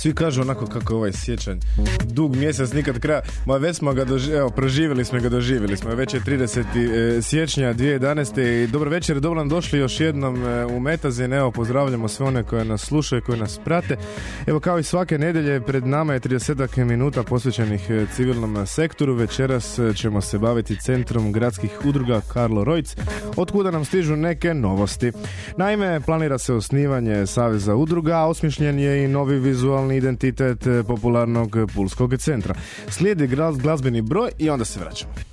Svi kažu onako kako je ovaj sjećanj. Dug mjesec nikad kraja. Ma već smo ga doži... evo, proživjeli smo ga, doživjeli smo. Već je 30. e, siječnja 2011. I dobro večer, dobro nam došli još jednom e, u Metazin. Evo, pozdravljamo sve one koje nas slušaju, koje nas prate. Evo, kao i svake nedelje, pred nama je 30 minuta posvećenih e, civilnom sektoru. Večeras e, ćemo se baviti centrom gradskih udruga Karlo Rojc, otkuda nam stižu neke novosti. Naime, planira se osnivanje Saveza udruga, osmišljen je i novi vizualni identitet e, popularnog pulskog centra. Slijedi glazbeni broj i onda se vraćamo.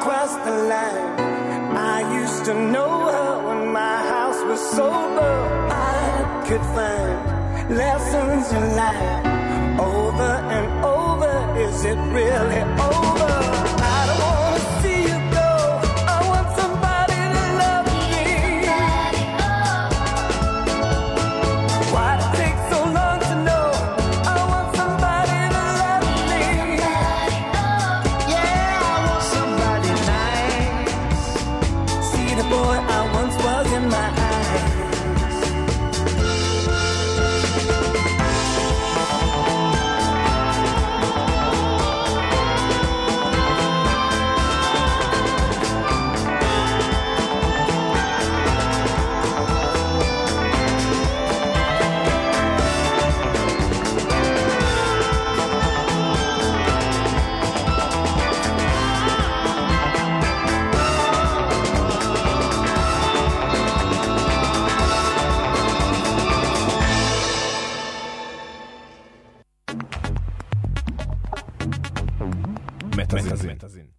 Cross the line. I used to know her when my house was sober. I could find lessons in life over and over. Is it really over? Metazin.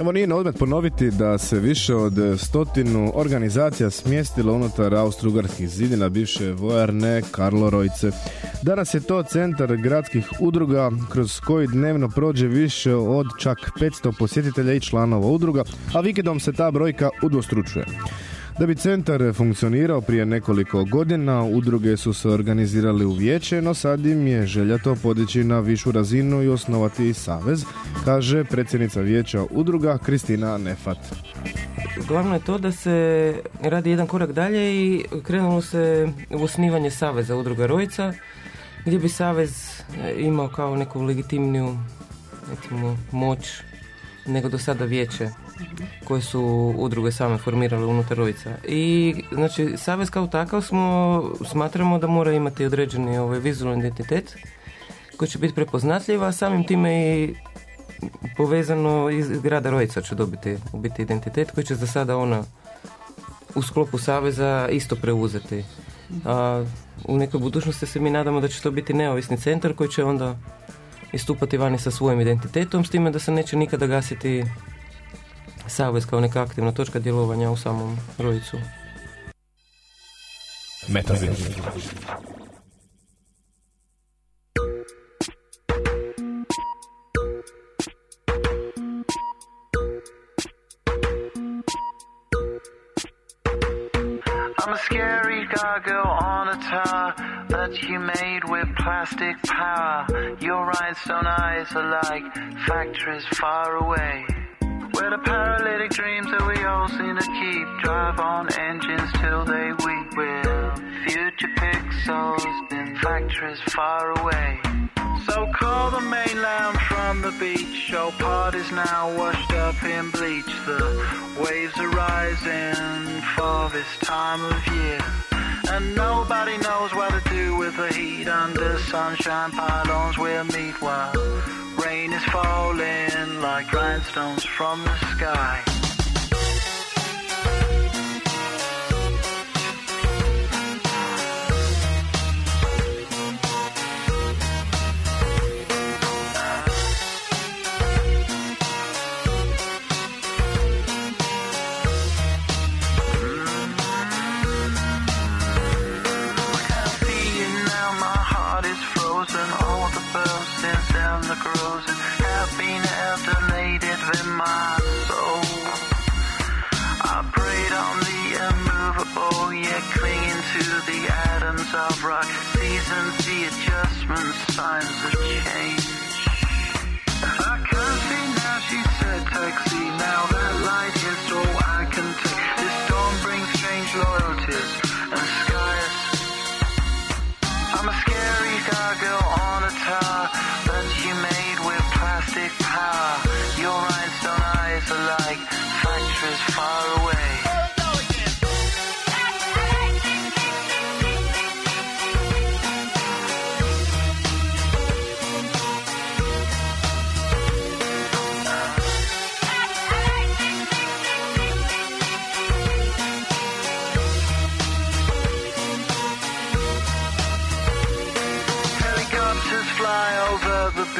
Evo nije na odmet ponoviti da se više od stotinu organizacija smjestilo unutar austrougarskih zidina bivše vojarne Karlorojce. Danas je to centar gradskih udruga kroz koji dnevno prođe više od čak 500 posjetitelja i članova udruga, a vikendom se ta brojka udvostručuje. Da bi centar funkcionirao prije nekoliko godina, udruge su se organizirali u vijeće, no sad im je želja to podići na višu razinu i osnovati savez, kaže predsjednica vijeća udruga Kristina Nefat. Glavno je to da se radi jedan korak dalje i krenulo se u osnivanje Saveza udruga Rojica, gdje bi Savez e, imao kao neku legitimniju moć nego do sada vijeće koje su udruge same formirale unutar Rojica. I znači Savez kao takav smo, smatramo da mora imati određeni ovaj, vizualni identitet koji će biti prepoznatljiv, a samim time i povezano iz grada Rojica će dobiti u biti identitet koji će za sada ona u sklopu Saveza isto preuzeti. A u nekoj budućnosti se mi nadamo da će to biti neovisni centar koji će onda istupati vani sa svojim identitetom, s time da se neće nikada gasiti Savez kao neka aktivna točka djelovanja u samom Rojicu. Metazin. I'm a scary gargoyle on a tower that you made with plastic power. Your rhinestone eyes are like factories far away. Where the paralytic dreams that we all seem to keep drive on engines till they weep. With future pixels in factories far away. So call the mainland from the beach. Your part is now washed up in bleach. The waves are rising for this time of year. And nobody knows what to do with the heat under sunshine pylons we'll meet while rain is falling like rhinestones from the sky.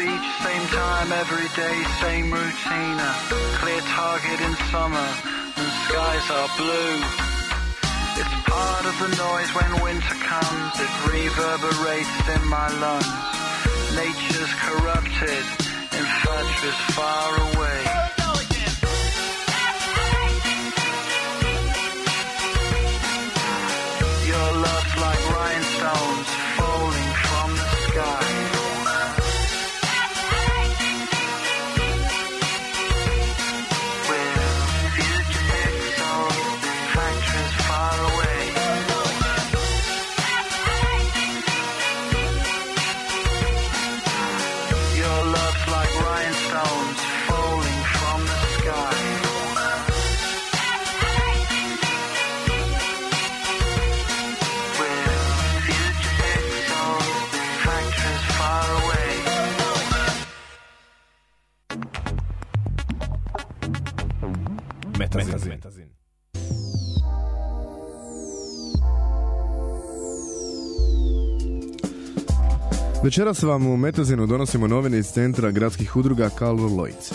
Beach, same time every day, same routine. Clear target in summer, and skies are blue. It's part of the noise when winter comes, it reverberates in my lungs. Nature's corrupted, infatuous far away. Metazin. Večeras vam u Metazinu donosimo novine iz centra gradskih udruga Karlo Lojic.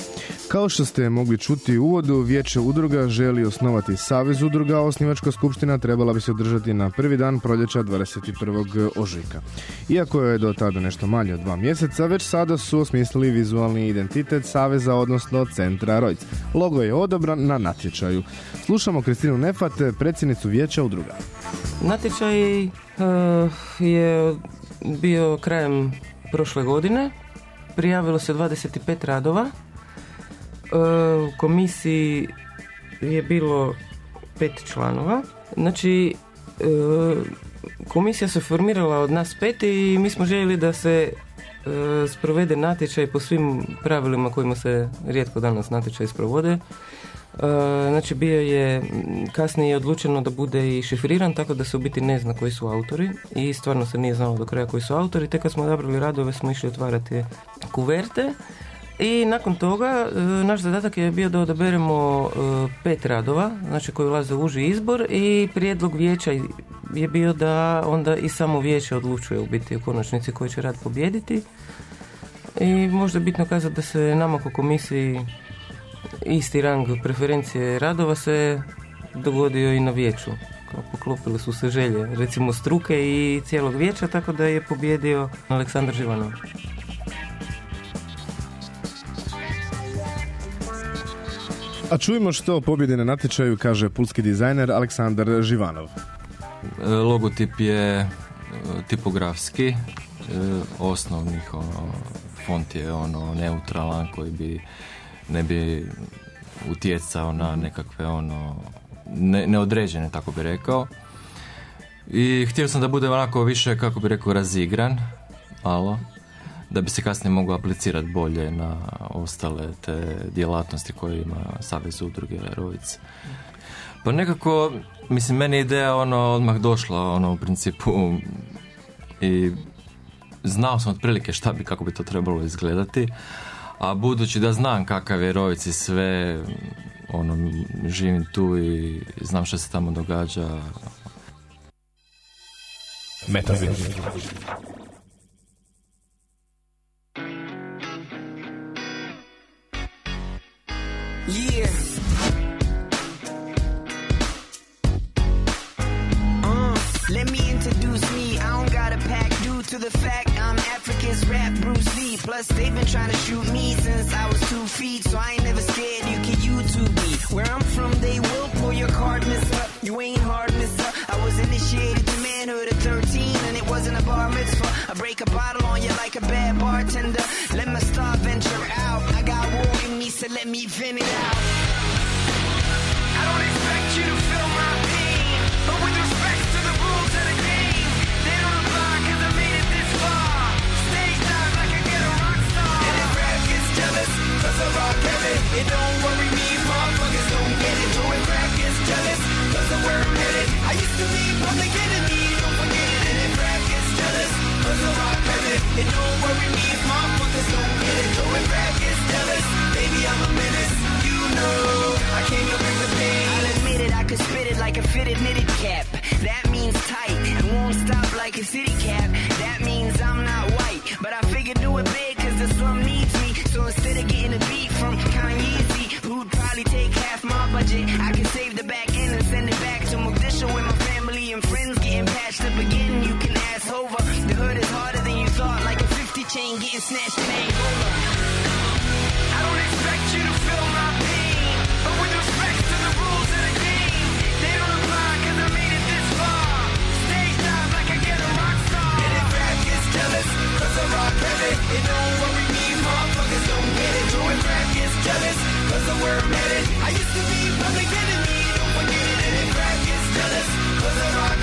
Kao što ste mogli čuti u uvodu, Vijeće udruga želi osnovati Savez udruga, osnivačka skupština trebala bi se održati na prvi dan proljeća 21. ožujka. Iako je do tada nešto manje od dva mjeseca, već sada su osmislili vizualni identitet Saveza, odnosno centra Rojc. Logo je odobran na natječaju. Slušamo Kristinu Nefat, predsjednicu Vijeća udruga. Natječaj eh, je bio krajem prošle godine. Prijavilo se 25 radova. Eh, U komisiji je bilo pet članova. Znači, eh, komisija se formirala od nas pet i mi smo željeli da se eh, sprovede natječaj po svim pravilima kojima se rijetko danas natječaj sprovode. E, Znači bio je kasnije je odlučeno da bude i šifriran tako da se u biti ne zna koji su autori i stvarno se nije znalo do kraja koji su autori. Tek kad smo odabrali radove smo išli otvarati kuverte i nakon toga e, naš zadatak je bio da odaberemo e, pet radova, znači koji ulaze u uži izbor i prijedlog vijeća je bio da onda i samo vijeće odlučuje u biti u konačnici koji će rad pobijediti. I možda je bitno kazati da se nama ko komisiji isti rang preferencije radova se dogodio i na vijeću. Poklopile su se želje, recimo struke i cijelog vijeća, tako da je pobjedio Aleksandar Živanov. A čujemo što pobjedi na natječaju kaže pulski dizajner Aleksandar Živanov. E, Logotip je e, tipografski, e, osnovnih font je ono neutralan koji bi ne bi utjecao na nekakve ono ne, neodređene tako bi rekao. I htio sam da bude onako više kako bi rekao razigran, malo da bi se kasnije moglo aplicirati bolje na ostale te djelatnosti koje ima Savez udruge Rovic. Pa nekako, mislim, meni ideja ono odmah došla, ono u principu i znao sam otprilike šta bi, kako bi to trebalo izgledati, a budući da znam kakav je Rovic i sve, ono, živim tu i znam što se tamo događa, Metazin. Yeah. Uh, let me introduce me. I don't got a pack due to the fact I'm Africa's rap Bruce Lee. Plus, they've been trying to shoot me since I was two feet, so I ain't never scared. You can YouTube me. Where I'm from, they will pull your card, mister. You ain't hard, mister. I was initiated to manhood at 13, and it wasn't a bar mitzvah. I break a bottle on you like a bad bartender. Let my star venture out. I got so let me vent it out. I don't expect you to feel my pain, but with respect to the rules of the game, they don't I made it this far. Stage dive like a rock star. And if gets jealous, 'cause I rock heavy, it don't worry me motherfuckers don't get it. So if rap gets jealous, 'cause of where I'm headed, I used to be public enemy, don't forget it. And if rap gets jealous, 'cause I rock heavy, it don't worry me motherfuckers don't get it. Fitted knitted cap. That means tight and won't stop like a city I used to be public enemy, don't it. And I rock.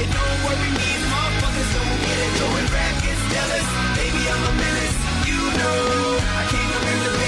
It don't worry me, motherfuckers don't get it. If rap gets jealous, baby I'm a menace. You know, I came to bring the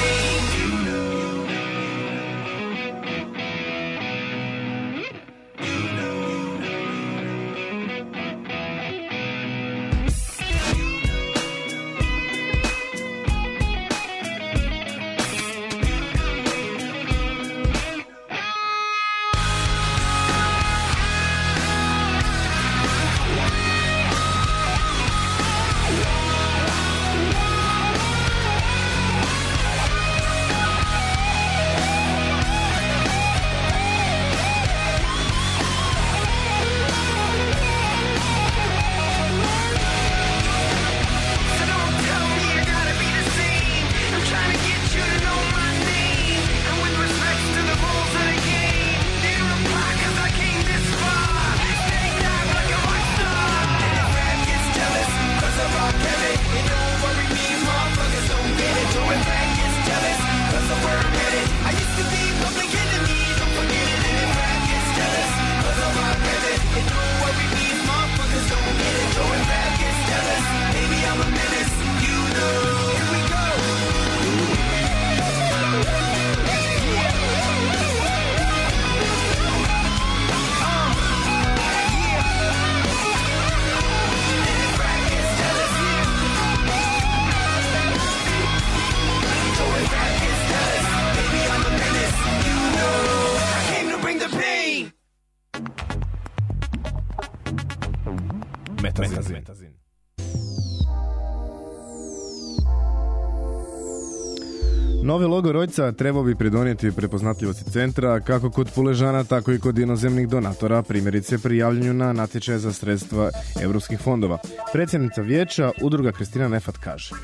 Novi logo Rojca trebao bi pridonijeti prepoznatljivosti centra kako kod puležana, tako i kod inozemnih donatora, primjerice pri javljanju na natječaje za sredstva europskih fondova. Predsjednica vijeća, udruga Kristina Nefat kaže.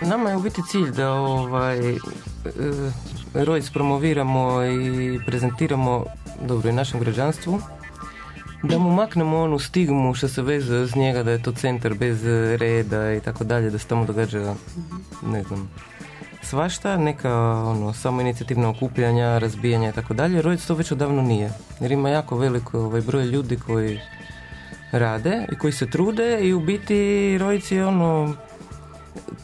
Nama je u biti cilj da ovaj e, Rojc promoviramo i prezentiramo dobro i našem građanstvu da mu maknemo onu stigmu što se vezuje uz njega da je to centar bez reda i tako dalje da se tamo događa ne znam svašta, neka ono, samo inicijativna okupljanja, razbijanja i tako dalje. Rojc to već odavno nije. Jer ima jako veliko ovaj, broj ljudi koji rade i koji se trude i u biti Rojc je ono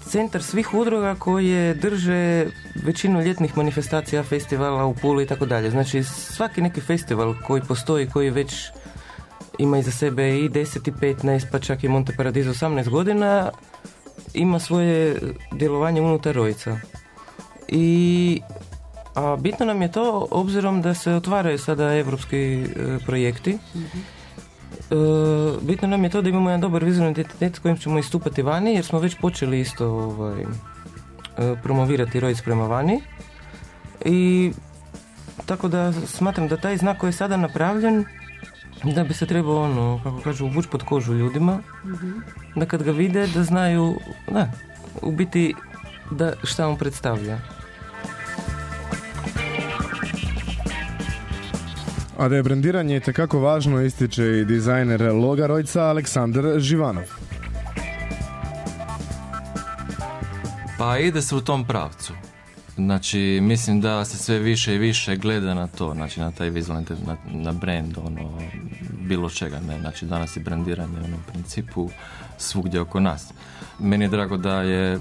centar svih udruga koje drže većinu ljetnih manifestacija, festivala u Puli i tako dalje. Znači svaki neki festival koji postoji, koji već ima iza sebe i 10 i 15, pa čak i Monte Paradiso 18 godina, ima svoje djelovanje unutar Rojca. I a bitno nam je to obzirom da se otvaraju sada evropski e, projekti. E, bitno nam je to da imamo jedan dobar vizualni identitet s kojim ćemo istupati vani jer smo već počeli isto ovaj, e, promovirati Rojc prema vani. I tako da smatram da taj znak koji je sada napravljen da bi se trebao ono, kako kažu, uvući pod kožu ljudima, da kad ga vide da znaju, da, u biti da šta on predstavlja. A da je brendiranje itekako važno ističe i dizajner loga Rojca Aleksandar Živanov. Pa ide se u tom pravcu. Znači, mislim da se sve više i više gleda na to, znači na taj vizualni, na, na brand, ono, bilo čega, ne, znači danas je brandiranje ono, u principu svugdje oko nas. Meni je drago da je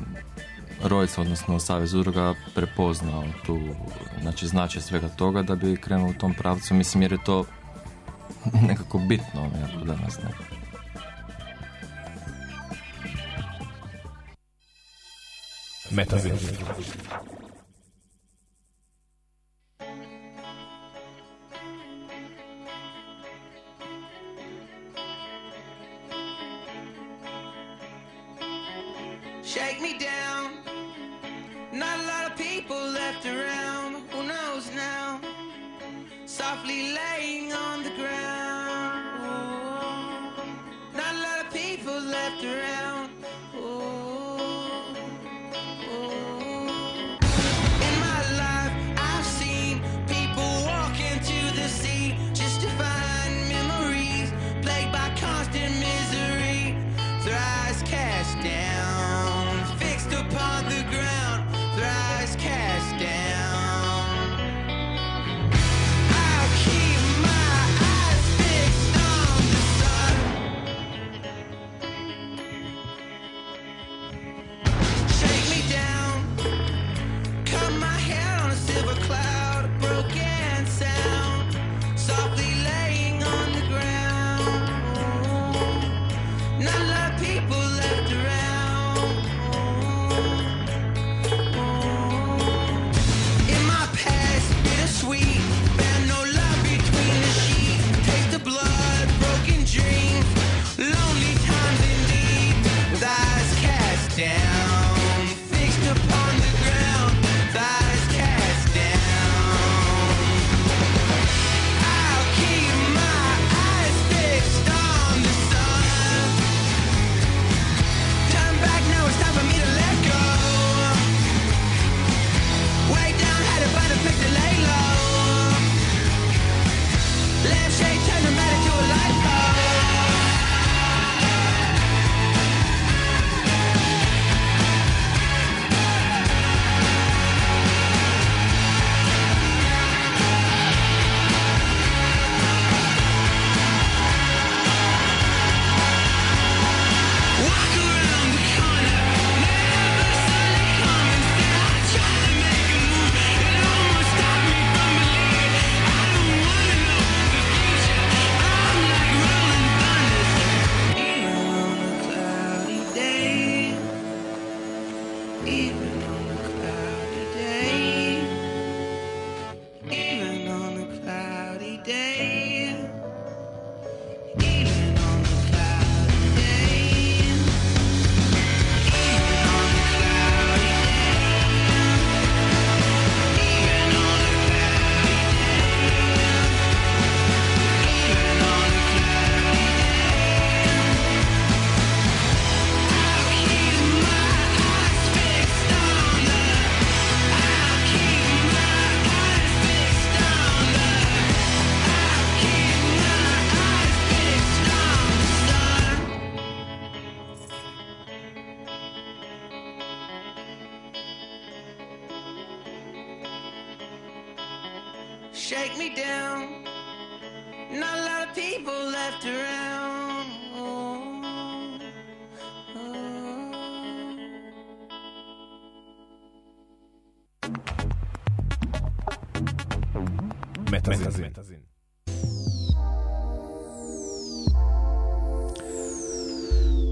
Rojc, odnosno Savez udruga, prepoznao tu, znači značaj svega toga da bi krenuo u tom pravcu, mislim jer je to nekako bitno, ono, danas, ne. Metazin.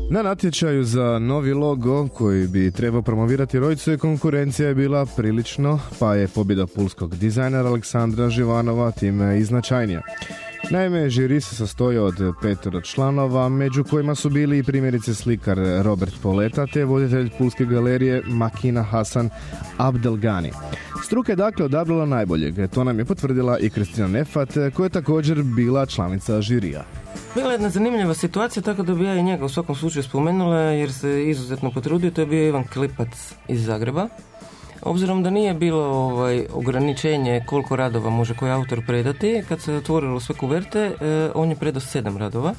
Na natječaju za novi logo koji bi trebao promovirati Rojcu je konkurencija je bila prilično, pa je pobjeda pulskog dizajnera Aleksandra Živanova time i značajnija. Naime, žiri se sastoji od petero članova, među kojima su bili i primjerice slikar Robert Poleta te voditelj Pulske galerije Makina Hasan Abdelgani. Struka je dakle odabrala najboljeg, to nam je potvrdila i Kristina Nefat, koja je također bila članica žirija. Bila je jedna zanimljiva situacija, tako da bi ja i njega u svakom slučaju spomenula, jer se izuzetno potrudio, to je bio Ivan Klipac iz Zagreba. Obzirom da nije bilo ovaj, ograničenje koliko radova može koji autor predati, kad se otvorilo sve kuverte, e, on je predao sedam radova.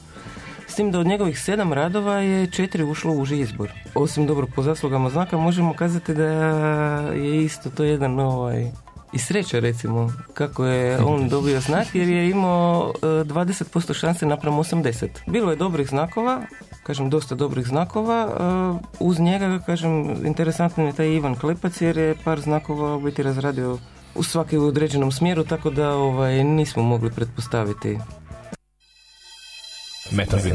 S tim da od njegovih sedam radova je četiri ušlo u uži izbor. Osim dobro po zaslugama znaka možemo kazati da je isto to jedan ovaj, i sreća recimo kako je on dobio znak jer je imao e, 20% šanse naprem 80. Bilo je dobrih znakova, kažem dosta dobrih znakova, e, uz njega kažem interesantan je taj Ivan Klepac jer je par znakova u biti razradio u svaki u određenom smjeru tako da ovaj, nismo mogli pretpostaviti Metazin.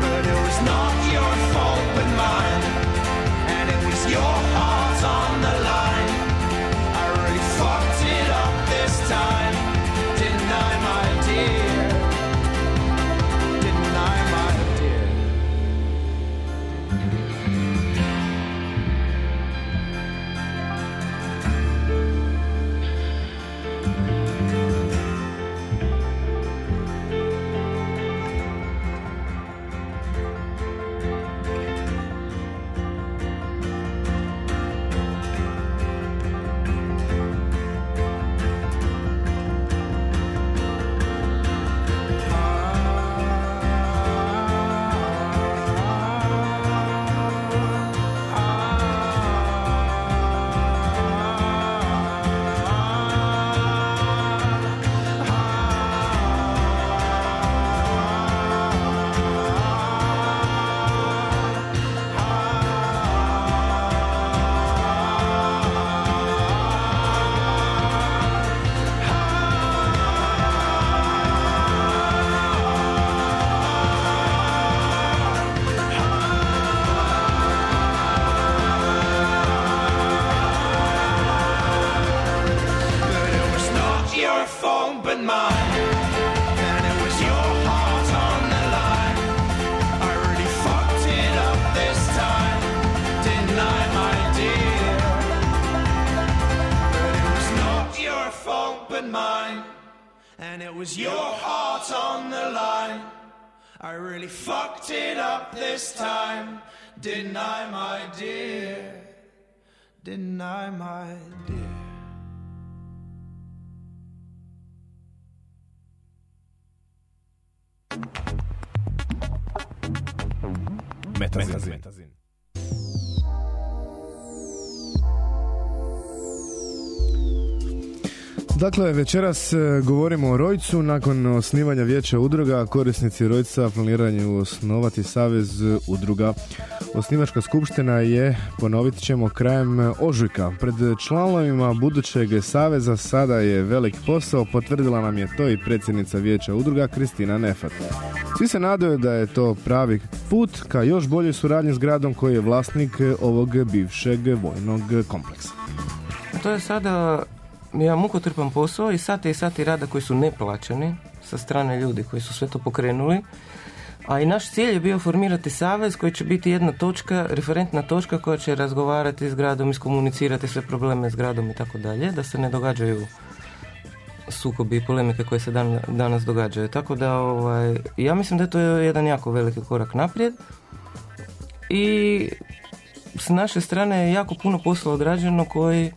But it was not your fault but mine. And it was your heart on the line. I really fucked it up this time. Didn't I, my dear? Didn't I, my dear? Metazin. Dakle, večeras e, govorimo o Rojcu. Nakon osnivanja vijeća udruga, korisnici Rojca planiraju osnovati savez udruga. Osnivačka skupština je, ponovit ćemo, krajem ožujka. Pred članovima budućeg saveza sada je velik posao, potvrdila nam je to i predsjednica vijeća udruga Kristina Nefat. Svi se nadaju da je to pravi put ka još boljoj suradnji s gradom koji je vlasnik ovog bivšeg vojnog kompleksa. To je sada jedan mukotrpan posao i sati i sati rada koji su neplaćeni sa strane ljudi koji su sve to pokrenuli. A i naš cilj je bio formirati savez koji će biti jedna točka, referentna točka koja će razgovarati s gradom, iskomunicirati sve probleme s gradom i tako dalje, da se ne događaju sukobi i polemike koje se dan, danas događaju. Tako da ovaj, ja mislim da je to jedan jako veliki korak naprijed i s naše strane je jako puno posla odrađeno koji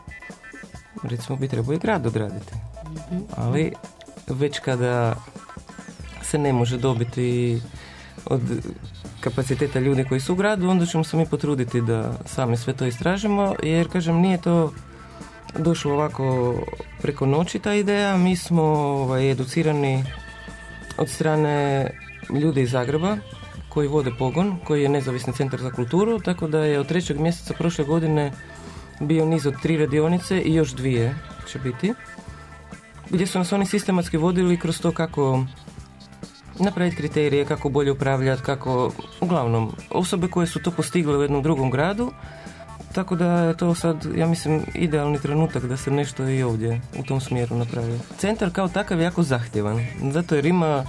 recimo bi trebao i grad odraditi. Ali već kada se ne može dobiti od kapaciteta ljudi koji su u gradu, onda ćemo se mi potruditi da sami sve to istražimo, jer kažem nije to došlo ovako preko noći ta ideja, mi smo ovaj, educirani od strane ljudi iz Zagreba koji vode pogon, koji je nezavisni centar za kulturu, tako da je od trećeg mjeseca prošle godine bio niz od tri radionice i još dvije će biti, gdje su nas oni sistematski vodili kroz to kako napraviti kriterije, kako bolje upravljati, kako, uglavnom, osobe koje su to postigle u jednom drugom gradu, tako da je to sad, ja mislim, idealni trenutak da se nešto i ovdje u tom smjeru napravi. Centar kao takav je jako zahtjevan, zato jer ima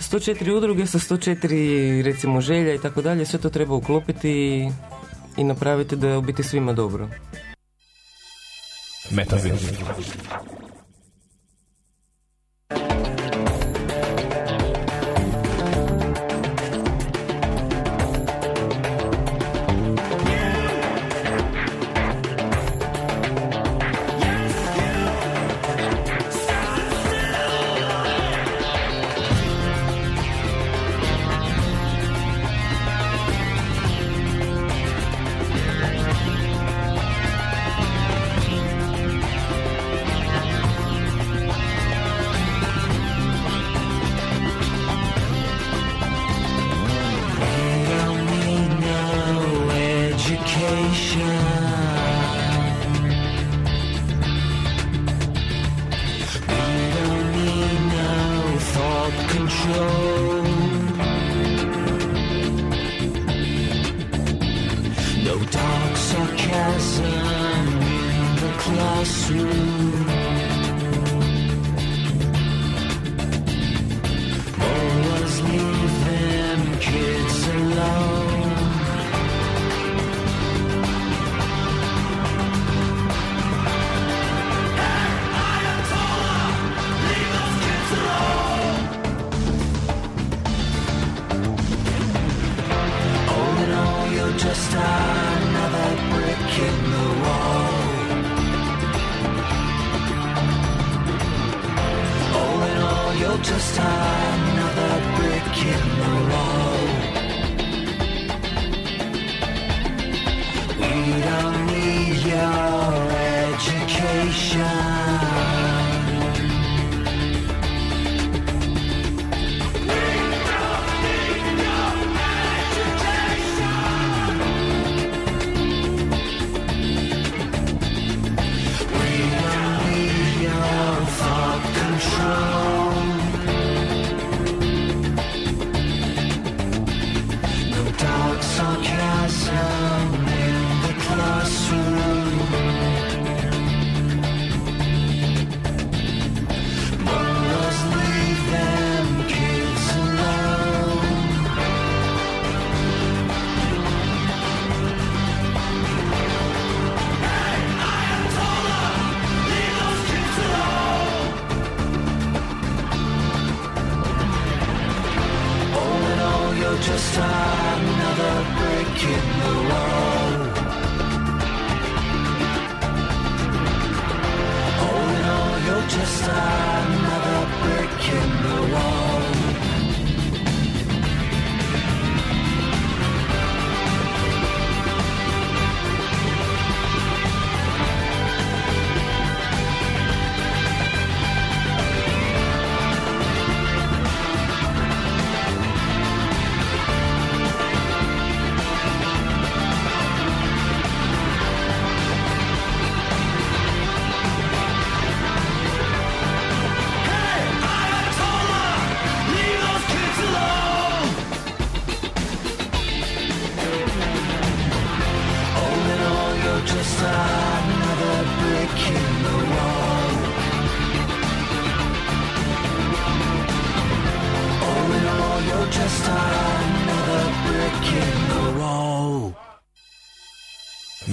104 udruge sa 104 recimo želja i tako dalje, sve to treba uklopiti i napraviti da je u biti svima dobro. Metazin.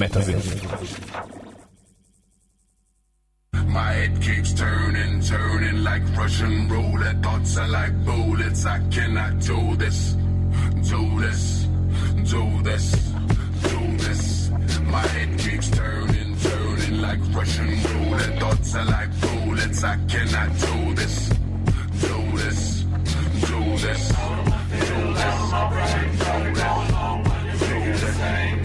Metazin. My head keeps turning, turning like Russian roulette. Thoughts are like bullets. I cannot do this, do this, do this, do this. My head keeps turning, turning like Russian roulette. Thoughts are like bullets. I cannot do this, do this, do this, do this.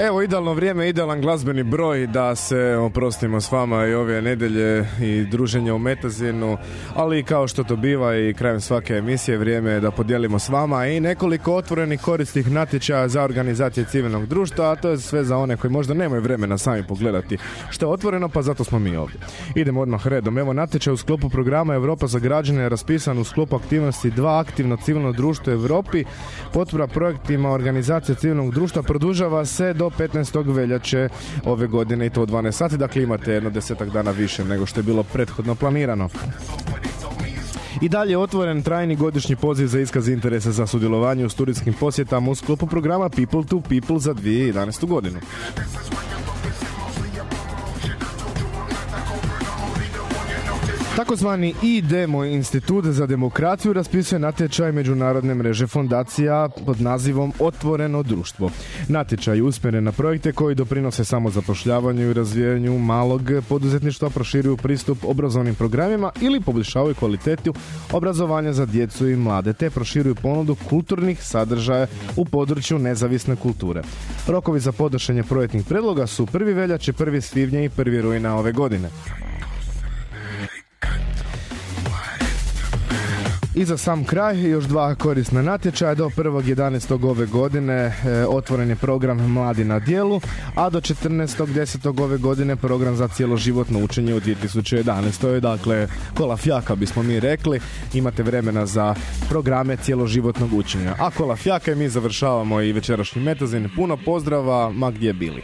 Evo idealno vrijeme, idealan glazbeni broj da se oprostimo s vama i ove nedelje i druženja u Metazinu, ali kao što to biva i krajem svake emisije vrijeme je da podijelimo s vama i nekoliko otvorenih koristih natječaja za organizacije civilnog društva, a to je sve za one koji možda nemaju vremena sami pogledati što je otvoreno, pa zato smo mi ovdje. Idemo odmah redom. Evo natječaj u sklopu programa Europa za građane je raspisan u sklopu aktivnosti dva aktivno civilno društvo u Europi. Potpora projektima organizacije civilnog društva produžava se do 15. veljače ove godine i to u 12 sati, dakle imate jedno desetak dana više nego što je bilo prethodno planirano. I dalje je otvoren trajni godišnji poziv za iskaz interesa za sudjelovanje u studijskim posjetama u sklopu programa People to People za 2011. godinu. Takozvani IDEMO institut za demokraciju raspisuje natječaj međunarodne mreže fondacija pod nazivom Otvoreno društvo. Natječaj je usmjeren na projekte koji doprinose samozapošljavanju i razvijanju malog poduzetništva, proširuju pristup obrazovnim programima ili poboljšavaju kvalitetu obrazovanja za djecu i mlade, te proširuju ponudu kulturnih sadržaja u području nezavisne kulture. Rokovi za podnošenje projektnih predloga su 1. veljače, 1. svibnja i 1. rujna ove godine. I za sam kraj još dva korisna natječaja. Do 1.11. ove godine e, otvoren je program Mladi na dijelu, a do 14.10. ove godine program za cjeloživotno učenje u 2011. To je dakle kola fjaka bismo mi rekli. Imate vremena za programe cjeloživotnog učenja. A kola fjaka i mi završavamo i večerašnji metazin. Puno pozdrava, ma gdje bili.